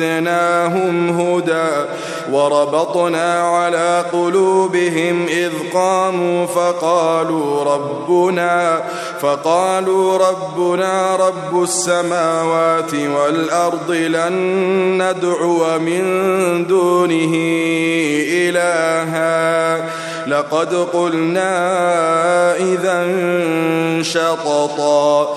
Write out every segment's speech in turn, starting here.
وزدناهم هدى وربطنا على قلوبهم إذ قاموا فقالوا ربنا فقالوا ربنا رب السماوات والأرض لن ندعو من دونه إلها لقد قلنا إذا شططا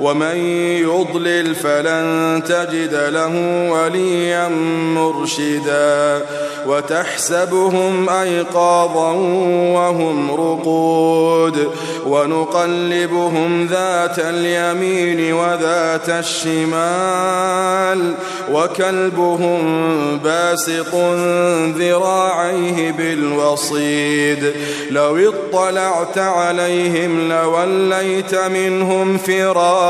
ومن يضلل فلن تجد له وليا مرشدا وتحسبهم أيقاظا وهم رقود ونقلبهم ذات اليمين وذات الشمال وكلبهم باسط ذراعيه بالوصيد لو اطلعت عليهم لوليت منهم فرارا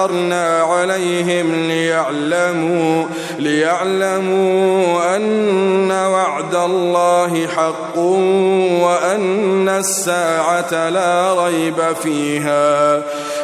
أعثرنا عليهم ليعلموا ليعلموا أن وعد الله حق وأن الساعة لا ريب فيها.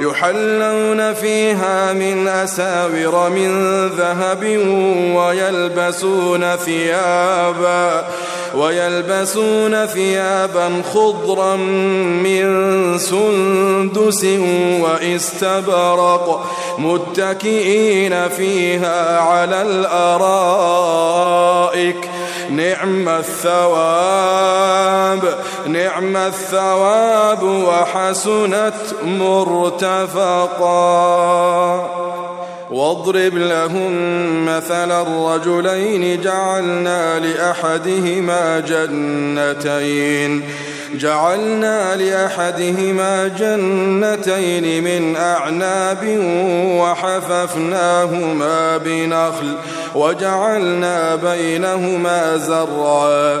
يحلون فيها من أساور من ذهب ويلبسون ثيابا ويلبسون ثيابا خضرا من سندس واستبرق متكئين فيها على الأرائك نعم الثواب نعم الثواب وحسنت مرتفقا. واضرب لهم مثل الرجلين جعلنا لأحدهما جنتين. جعلنا لأحدهما جنتين من أعناب وحففناهما بنخل. وجعلنا بينهما زرعا.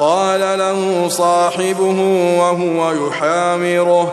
قال له صاحبه وهو يحامره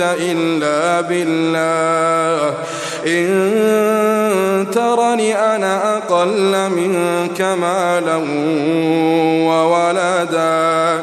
إلا بالله. إن ترني أنا أقل منك مالا وولدا.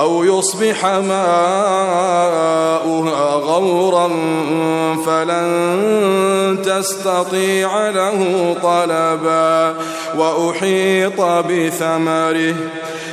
أو يصبح ماؤها غورا فلن تستطيع له طلبا وأحيط بثمره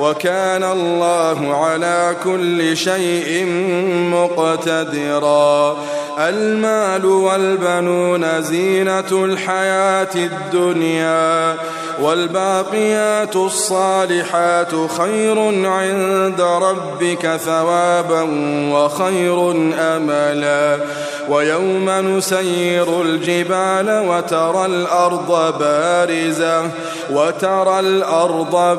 وكان الله على كل شيء مقتدرا. المال والبنون زينة الحياة الدنيا والباقيات الصالحات خير عند ربك ثوابا وخير أملا. ويوم نسير الجبال وترى الأرض بارزة وترى الأرض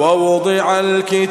ووضع الكتاب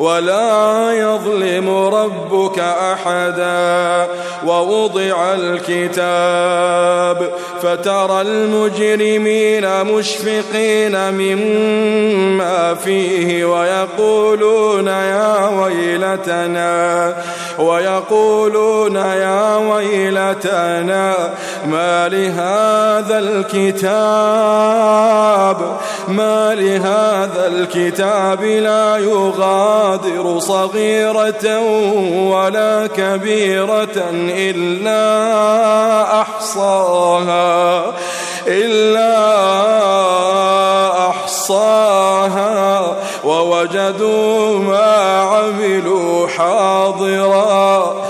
ولا يظلم ربك أحدا. ووضع الكتاب فترى المجرمين مشفقين مما فيه ويقولون يا ويلتنا ويقولون يا ويلتنا ما لهذا الكتاب؟ ما لهذا الكتاب لا يغادر صغيرة ولا كبيرة إلا أحصاها إلا أحصاها ووجدوا ما عملوا حاضرا.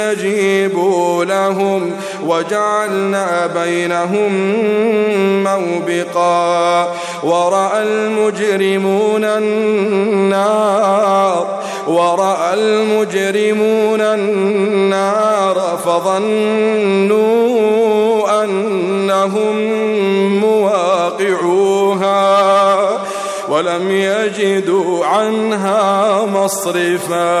يستجيبوا لهم وجعلنا بينهم موبقا ورأى المجرمون النار ورأى المجرمون النار فظنوا أنهم مواقعوها ولم يجدوا عنها مصرفا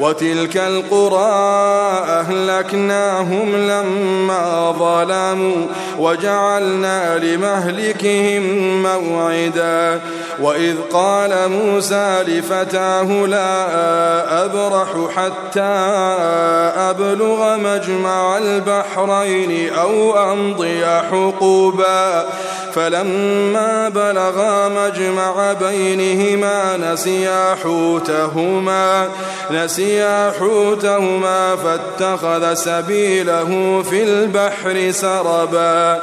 وتلك القرى أهلكناهم لما ظلموا وجعلنا لمهلكهم موعدا. وإذ قال موسى لفتاه لا أبرح حتى أبلغ مجمع البحرين أو أمضي حقوبا. فلما بلغا مجمع بينهما نسيا حوتهما. نسيا حوتهما فاتخذ سبيله في البحر سربا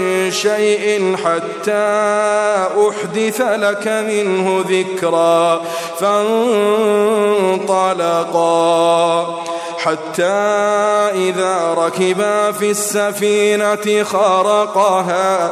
شيء حتى أحدث لك منه ذكرا فانطلقا. حتى إذا ركبا في السفينة خرقها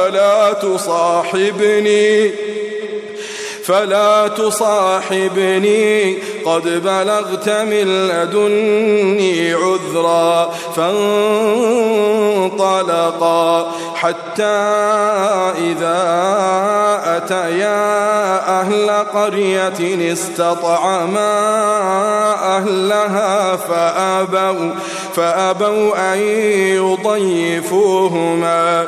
فلا تصاحبني فلا تصاحبني. قد بلغت من لدني عذرا فانطلقا حتى إذا أتيا أهل قرية استطعما أهلها فأبوا فأبوا أن يضيفوهما.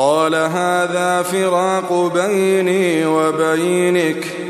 قال هذا فراق بيني وبينك.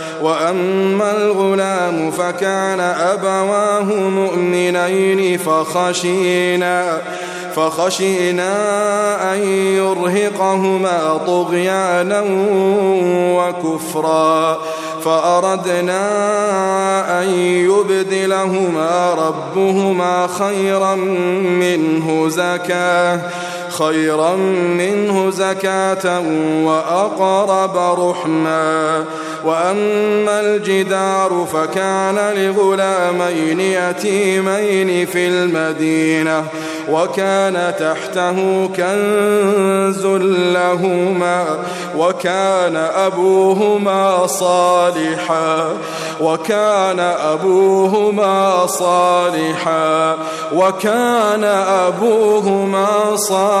وأما الغلام فكان أبواه مؤمنين فخشينا فخشينا أن يرهقهما طغيانا وكفرا فأردنا أن يبدلهما ربهما خيرا منه زكاة خيرا منه زكاة وأقرب رحما وأما الجدار فكان لغلامين يتيمين في المدينة وكان تحته كنز لهما وكان أبوهما صالحا وكان أبوهما صالحا وكان أبوهما صالحا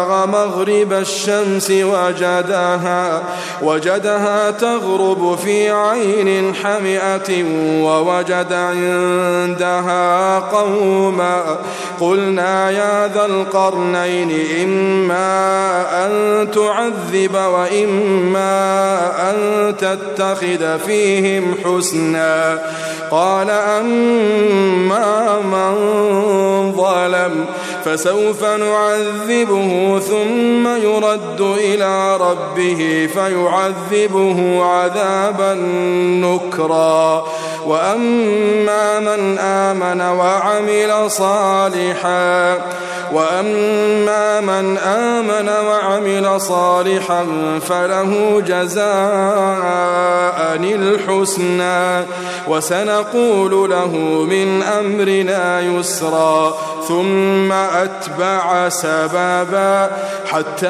مغرب الشمس وجدها وجدها تغرب في عين حمئة ووجد عندها قوما. قلنا يا ذا القرنين إما أن تعذب وإما أن تتخذ فيهم حسنا. قال أما من ظلم فسوف نعذبه ثم يرد إلى ربه فيعذبه عذابا نكرا. وأما من آمن وعمل صالحا وأما من آمن وعمل صالحا فله جزاء الحسنى وسنقول له من أمرنا يسرا ثم أتبع سبابا حتى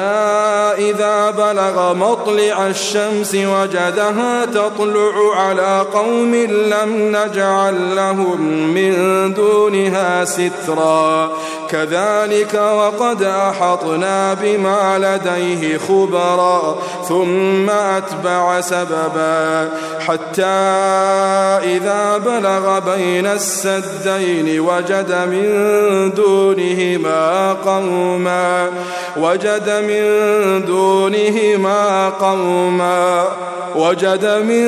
إذا بلغ مطلع الشمس وجدها تطلع على قوم لم نجعل لهم من دونها سترا كذلك وقد أحطنا بما لديه خبرا ثم أتبع سببا. حتى إذا بلغ بين السدين وجد من دونهما قوما وجد من دونهما قوما وجد من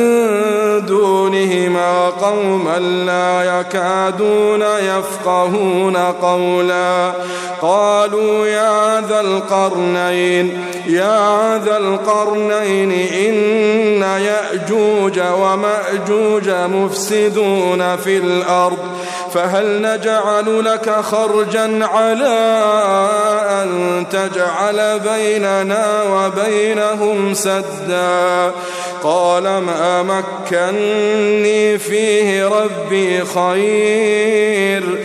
دونهما قوما لا يكادون يفقهون قولا. قالوا يا ذا القرنين يا ذا القرنين إن يأجوج ومأجوج مفسدون في الأرض. فهل نجعل لك خرجا على أن تجعل بيننا وبينهم سدا؟ قال ما مكني فيه ربي خير.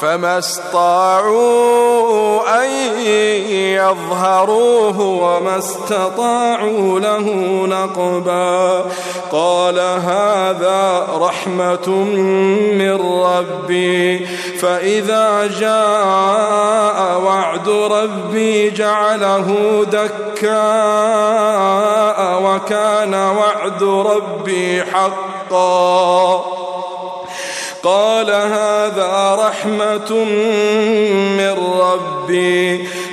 فما استطاعوا أن يظهروه وما استطاعوا له نقبا قال هذا رحمة من ربي فإذا جاء وعد ربي جعله دكاء وكان وعد ربي حقا قال هذا رحمة من ربي.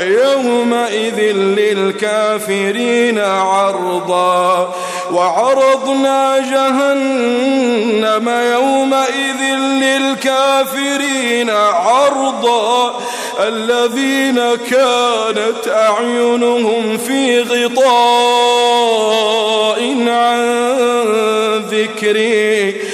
يومئذ للكافرين عرضا. وعرضنا جهنم يومئذ للكافرين عرضا. الذين كانت أعينهم في غطاء عن ذكري.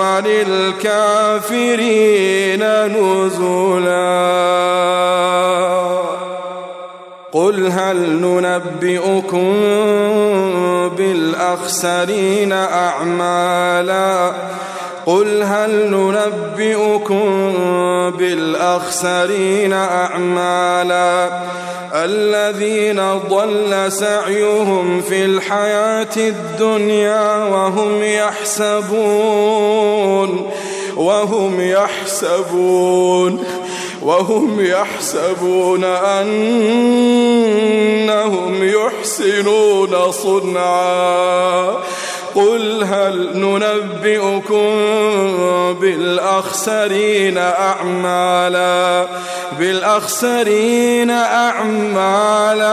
للكافرين نزلا. قل هل ننبئكم بالأخسرين أعمالا؟ قل هل ننبئكم بالأخسرين أعمالا؟ الذين ضل سعيهم في الحياة الدنيا وهم يحسبون وهم يحسبون وهم يحسبون أنهم يحسنون صنعا. قل هل ننبئكم بالأخسرين أعمالا؟ بالأخسرين أعمالا.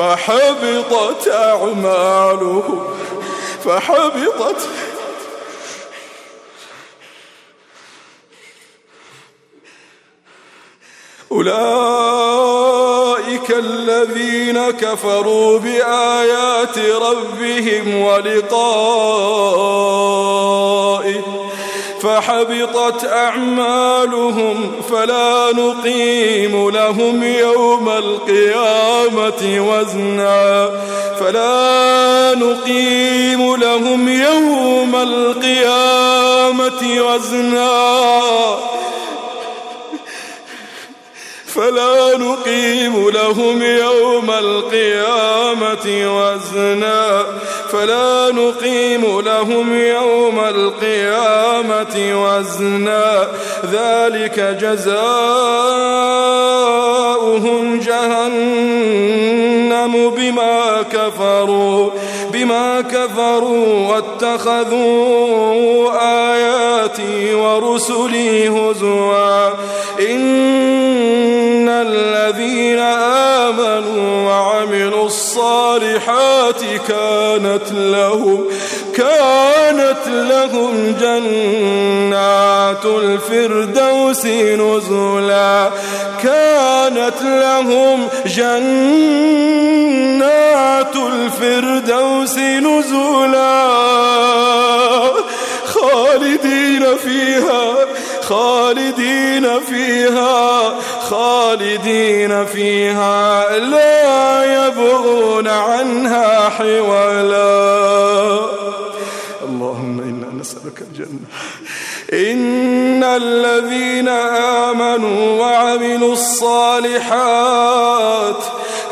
فحبطت أعمالهم. فحبطت. أولئك الذين كفروا بآيات ربهم ولقائه فحبطت أعمالهم فلا نقيم لهم يوم القيامة وزنا فلا نقيم لهم يوم القيامة وزنا فلا نقيم لهم يوم القيامة وزنا فلا نقيم لهم يوم القيامة وزنا. ذلك جزاؤهم جهنم بما كفروا كفروا واتخذوا آياتي ورسلي هزوا. إن الذين آمنوا وعملوا الصالحات كانت لهم كانت لهم جنات الفردوس نزلا. كانت لهم جنات الفردوس نزلا. خالدين فيها خالدين فيها خالدين فيها لا يبغون عنها حولا. اللهم إنا نسألك الجنة. إن الذين آمنوا وعملوا الصالحات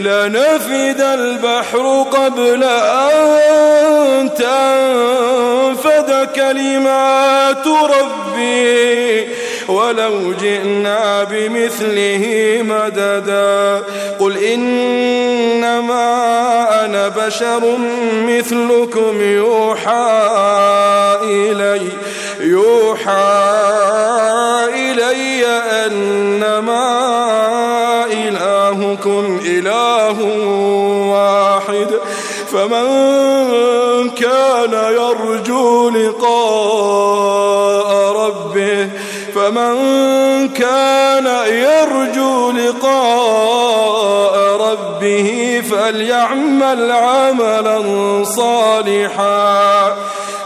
لنفد البحر قبل أن تنفد كلمات ربي ولو جئنا بمثله مددا. قل إنما أنا بشر مثلكم يوحى إلي يوحى إلي أنما فمن كان يرجو لقاء ربه فمن كان يرجو لقاء ربه فليعمل عملا صالحا.